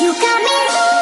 You got me.